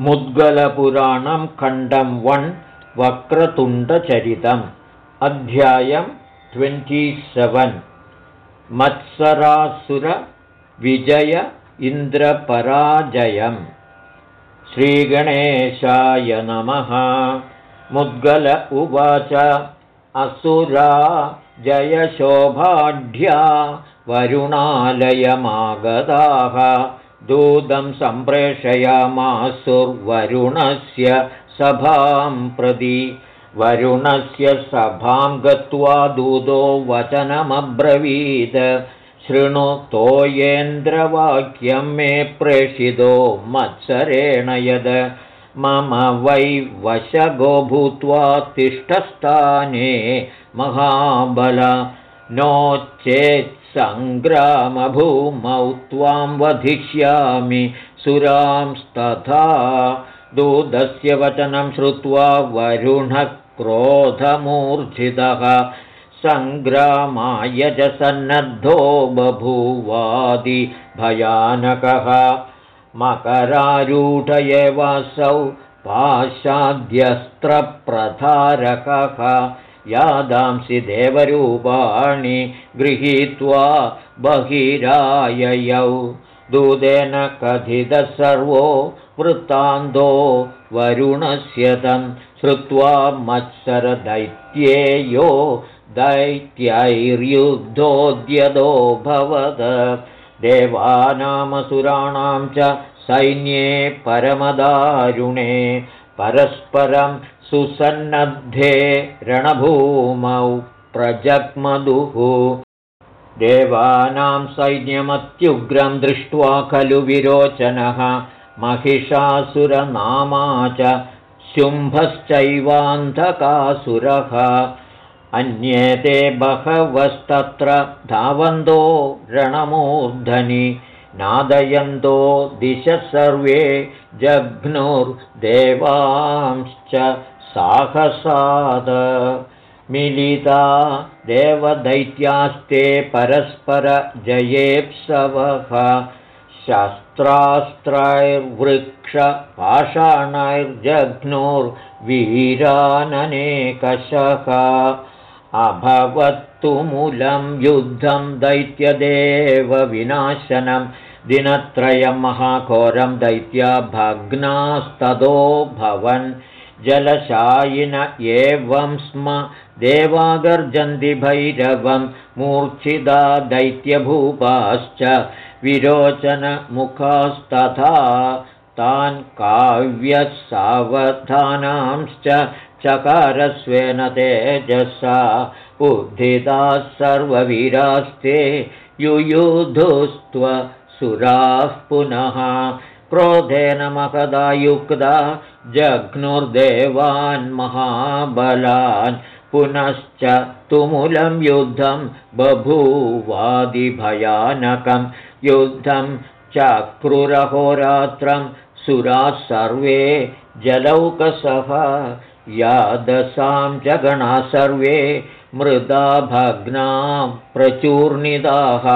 मुद्गलपुराणं खण्डं वन् वक्रतुण्डचरितम् अध्यायं ट्वेण्टिसेवन् मत्सरासुरविजय इन्द्रपराजयम्। श्रीगणेशाय नमः। मुद्गल उवाच असुरा जयशोभाढ्या वरुणालयमागताः दूतं सम्प्रेषयामासुर्वरुणस्य सभां प्रति। वरुणस्य सभां गत्वा दूतो वचनमब्रवीत्। शृणु तोयेन्द्रवाक्यं मे प्रेषितो मत्सरेण यद। मम वै वशगो भूत्वा तिष्ठस्थाने महाबल। नो चेत् सङ्ग्रामभूमौ त्वां वधिष्यामि सुरांस्तथा दूतस्य वचनं श्रुत्वा वरुणः क्रोधमूर्च्छितः सङ्ग्रामाय च सन्नद्धो बभूवादिभयानकः मकरारूढ एवासौ पाशाद्यस्त्रप्रधारकः यादांसि देवरूपाणि गृहीत्वा बहिराययौ। दूतेन कथितः सर्वो वृत्तान्तो वरुणस्य तं श्रुत्वा मत्सरदैत्येयो दैत्यैर्युद्धोद्यतो भवद। देवानामसुराणां च सैन्ये परमदारुणे परस्परं सुसन्नद्धे रणभूमौ प्रजग्मधुः। देवानां सैन्यमत्युग्रं दृष्ट्वा खलु विरोचनः। महिषासुरनामा च शुम्भश्चैवान्धकासुरः। अन्ये ते बहवस्तत्र धावन्तो रणमूर्धनि नादयन्तो दिशः सर्वे जघ्नुर्देवांश्च साहसाद। मिलिता देवदैत्यास्ते परस्परजयेप्सवः शस्त्रास्त्रैर्वृक्षपाषाणैर्जघ्नुर्वीराननेकशः। अभवत्तुमूलं युद्धं दैत्यदेवविनाशनं दिनत्रयं महाघोरं दैत्या भग्नास्ततो भवन्। जलशायिन एवं स्म देवागर्जन्ति भैरवं मूर्च्छिदा दैत्यभूपाश्च विरोचनमुखास्तथा तान् काव्यसावधानांश्च चकारस्वेन तेजसा उद्धिताः सर्ववीरास्ते युयुधुस्त्व सुराः पुनः क्रोधेन महदा युक्ता जघ्नुर्देवान् महाबलान् पुनश्च तुमुलं युद्धं बभूवादिभयानकं युद्धं चक्रुरहोरात्रं सुराः सर्वे जलौकसः यादसां च गणाः सर्वे मृदा भग्ना प्रचूर्णिताः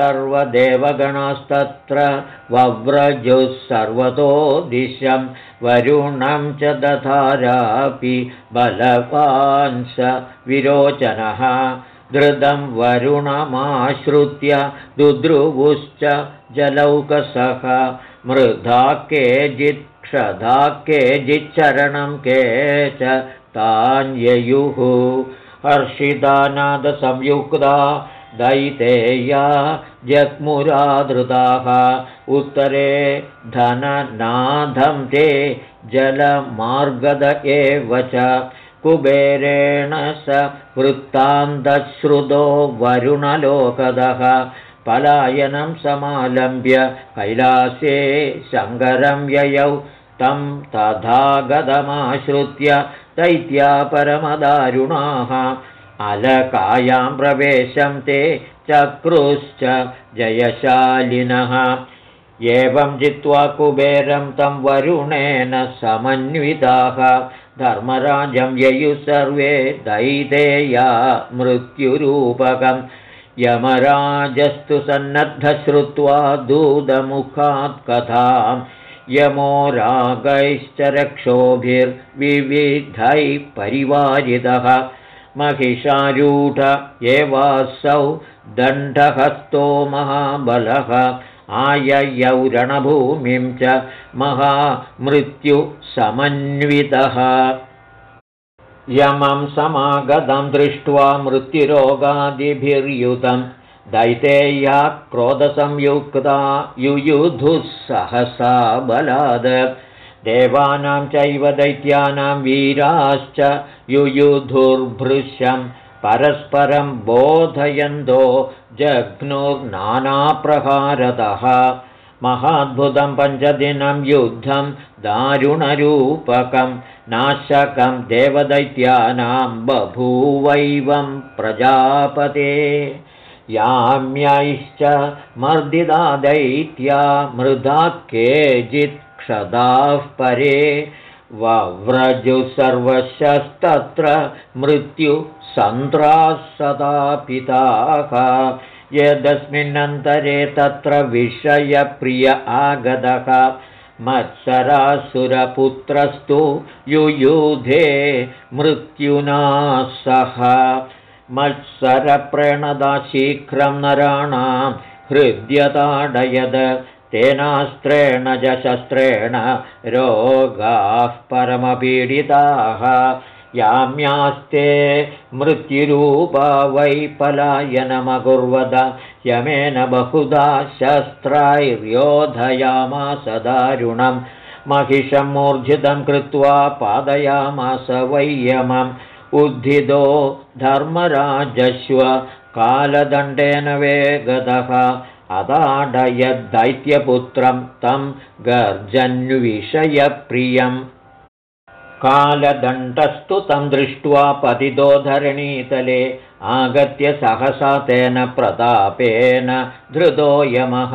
सर्वदेवगणास्तत्र वव्रजुः सर्वतो दिशं वरुणं च दधारापि बलवान् स विरोचनः। धृतं वरुणमाश्रित्य दुद्रुवुश्च जलौकसः। मृधा केचित् क्षधा केचिच्चरणं के च तान्ययुः। हर्षिदानादसंयुक्ता दैतेया जग्मुराधृताः उत्तरे धननाथं ते जलमार्गद एव च। कुबेरेण स वृत्तान्तश्रुतो वरुणलोकदः। पलायनं समालम्ब्य कैलासे शङ्करं ययौ तं तथा गतमाश्रित्य दैत्या परमदारुणाः अलकायां प्रवेशं ते चक्रुश्च जयशालिनः। एवं जित्वा कुबेरं तं वरुणेन समन्विताः। धर्मराजं ययुः सर्वे दैतेया मृत्युरूपकं यमराजस्तु सन्नद्धश्रुत्वा दूतमुखात् कथां यमो रागैश्च रक्षोभिर्विविधैः परिवारितः महिषारूढ एवासौ दण्डहस्तो महाबलः। आययौ रणभूमिं च महामृत्युसमन्वितः। यमं समागतं दृष्ट्वा मृत्युरोगादिभिर्युतं। दैतेया क्रोधसंयुक्ता युयुधुः सहसा बलाद देवानां चैव दैत्यानां वीराश्च युयुधुर्भृशं परस्परं बोधयन्तो जघ्नुर्नानाप्रकारतः महाद्भुतं पञ्चदिनं युद्धं दारुणरूपकं नाशकं देवदैत्यानां बभूवैवं प्रजापते। याम्यैश्च मर्दिदा दैत्या मृदा केचित् क्षदाः परे वव्रजु सर्वशस्तत्र सदा पिताः। यदस्मिन्नन्तरे तत्र विषयप्रिय आगतः। मत्सरासुरपुत्रस्तु युयुधे मृत्युना सह। मत्सरप्रणदा शीघ्रं नराणां हृद्यताडयद तेनास्त्रेण च शस्त्रेण रोगाः परमपीडिताः। याम्यास्ते मृत्युरूपा वै पलायनमकुर्वद यमेन बहुधा शस्त्रैर्योधयामास दारुणं। महिषं मूर्झितं कृत्वा पादयामास वैयमम्। उद्धितो धर्मराजस्व। कालदण्डेन वेगतः अदाडयद्दैत्यपुत्रं तं गर्जन्विषयप्रियम् कालदण्डस्तु तं दृष्ट्वा पतितोधरणीतले आगत्य सहसा तेन प्रतापेन धृतो यमः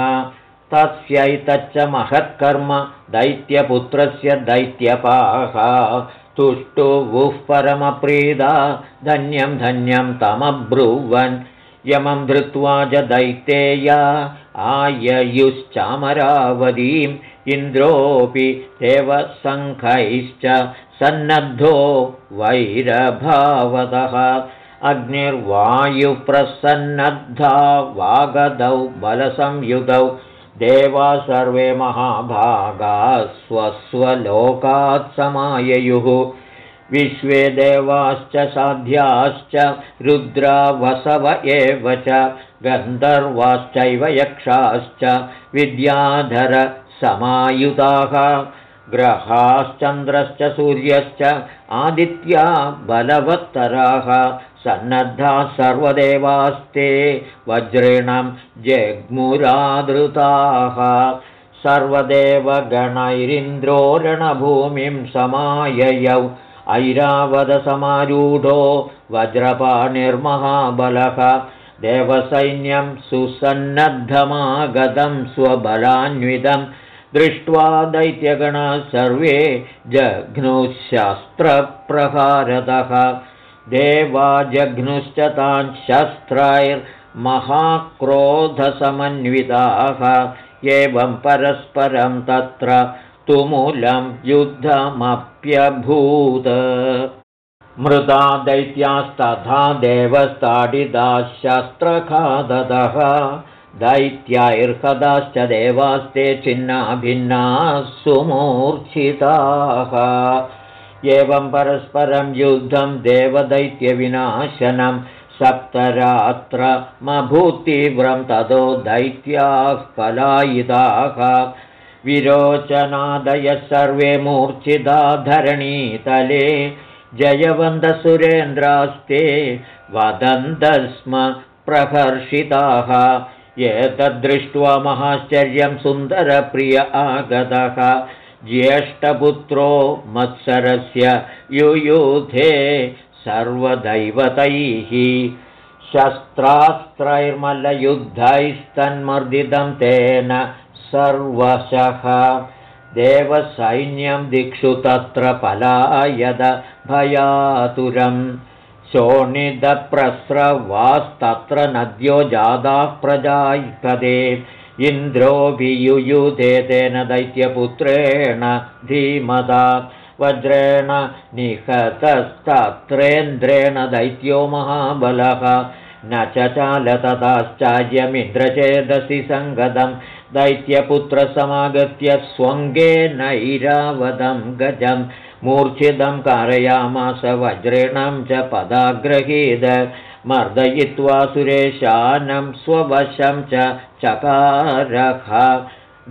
तस्यैतच्च महत्कर्म दैत्यपुत्रस्य दैत्यपाः तुष्टुवुः परमप्रीदा धन्यं धन्यं तमब्रुवन् यमं धृत्वा च दैतेया आययुश्चामरावतीम् इन्द्रोऽपि देवसङ्खैश्च सन्नद्धो वैरभावतः। अग्निर्वायुप्रसन्नद्धा वागदौ बलसंयुगौ देवा सर्वे महाभागा स्वस्वलोकात् समाययुः विश्वे देवाश्च साध्याश्च रुद्रावसव एव च गन्धर्वाश्चैव यक्षाश्च विद्याधरसमायुताः ग्रहाश्चन्द्रश्च सूर्यश्च आदित्या बलवत्तराः सन्नद्धाः सर्वदेवास्ते वज्रिणं जग्मुरादृताः सर्वदेवगणैरिन्द्रो रणभूमिं समाययौ ऐरावदसमारूढो वज्रपाणिर्महाबलः देवसैन्यं सुसन्नद्धमागतं स्वबलान्वितं दृष्ट्वा दैत्यगणाः सर्वे जघ्नुशास्त्रप्रहारतः। देवा जघ्नुश्च तान् शस्त्रैर्महाक्रोधसमन्विताः। एवं परस्परं तत्र तुमुलं युद्धमप्यभूत्। मृदा दैत्यास्तथा देवस्ताडिताः शस्त्रखादतः दैत्याैर्हदाश्च देवास्ते छिन्नाभिन्नाः सुमूर्च्छिताः एवं परस्परं युद्धं देवदैत्यविनाशनं सप्तरात्रमभूतीव्रं ततो दैत्याः पलायिताः विरोचनादयः सर्वे मूर्च्छिता धरणीतले जयवन्तसुरेन्द्रास्ते वदन्तः स्म प्रहर्षिताः। एतद्दृष्ट्वा महाश्चर्यं सुन्दरप्रिय आगतः। ज्येष्ठपुत्रो मत्सरस्य युयुधे सर्वदैवतैः। शस्त्रास्त्रैर्मल्लयुद्धैस्तन्मर्दितं तेन सर्वशः। देवसैन्यं दिक्षु तत्र पलायद भयातुरम्। शोणिदप्रस्रवास्तत्र नद्यो जादाः प्रजायिपदे। इन्द्रोऽभियुयुधे तेन दैत्यपुत्रेण धीमता। वज्रेण निहतस्तत्रेन्द्रेण दैत्यो महाबलः न च चालतताश्चार्यमिन्द्रचेदसि सङ्गतं दैत्यपुत्रसमागत्य स्वङ्गेनैरावदं गजं मूर्च्छिदं कारयामास वज्रेणं च पदाग्रहीद मर्दयित्वा सुरेशानं स्ववशं च चकारः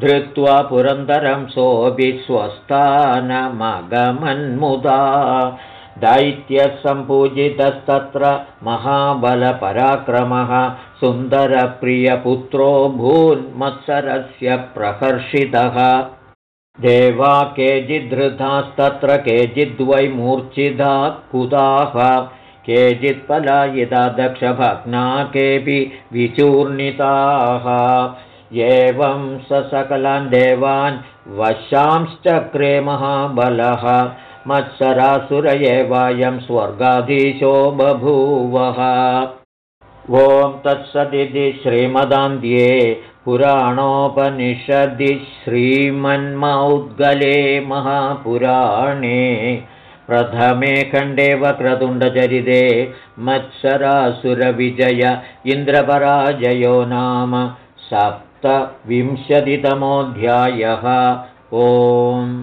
धृत्वा पुरन्दरं सोऽपि स्वस्थानमगमन्मुदा दैत्यसम्पूजितस्तत्र महाबलपराक्रमः सुन्दरप्रियपुत्रो भून्मत्सरस्य प्रकर्षितः। देवा केचिद्धृतास्तत्र केचिद्वै मूर्च्छिता कुताः केचित्पलायिता दक्षभग्ना केऽपि विचूर्णिताः। एवं स सकलान् देवान् वशांश्चक्रे महाबलः मत्सरासुर एवायं स्वर्गाधीशो बभूवः। ॐ तत्सदिति श्रीमदान्ध्ये पुराणोपनिषदि श्रीमन्मौद्गले महापुराणे प्रथमे खण्डे वक्रतुण्डचरिते मत्सरासुरविजय इन्द्रपराजयो नाम सप्तविंशतितमोऽध्यायः। ओम्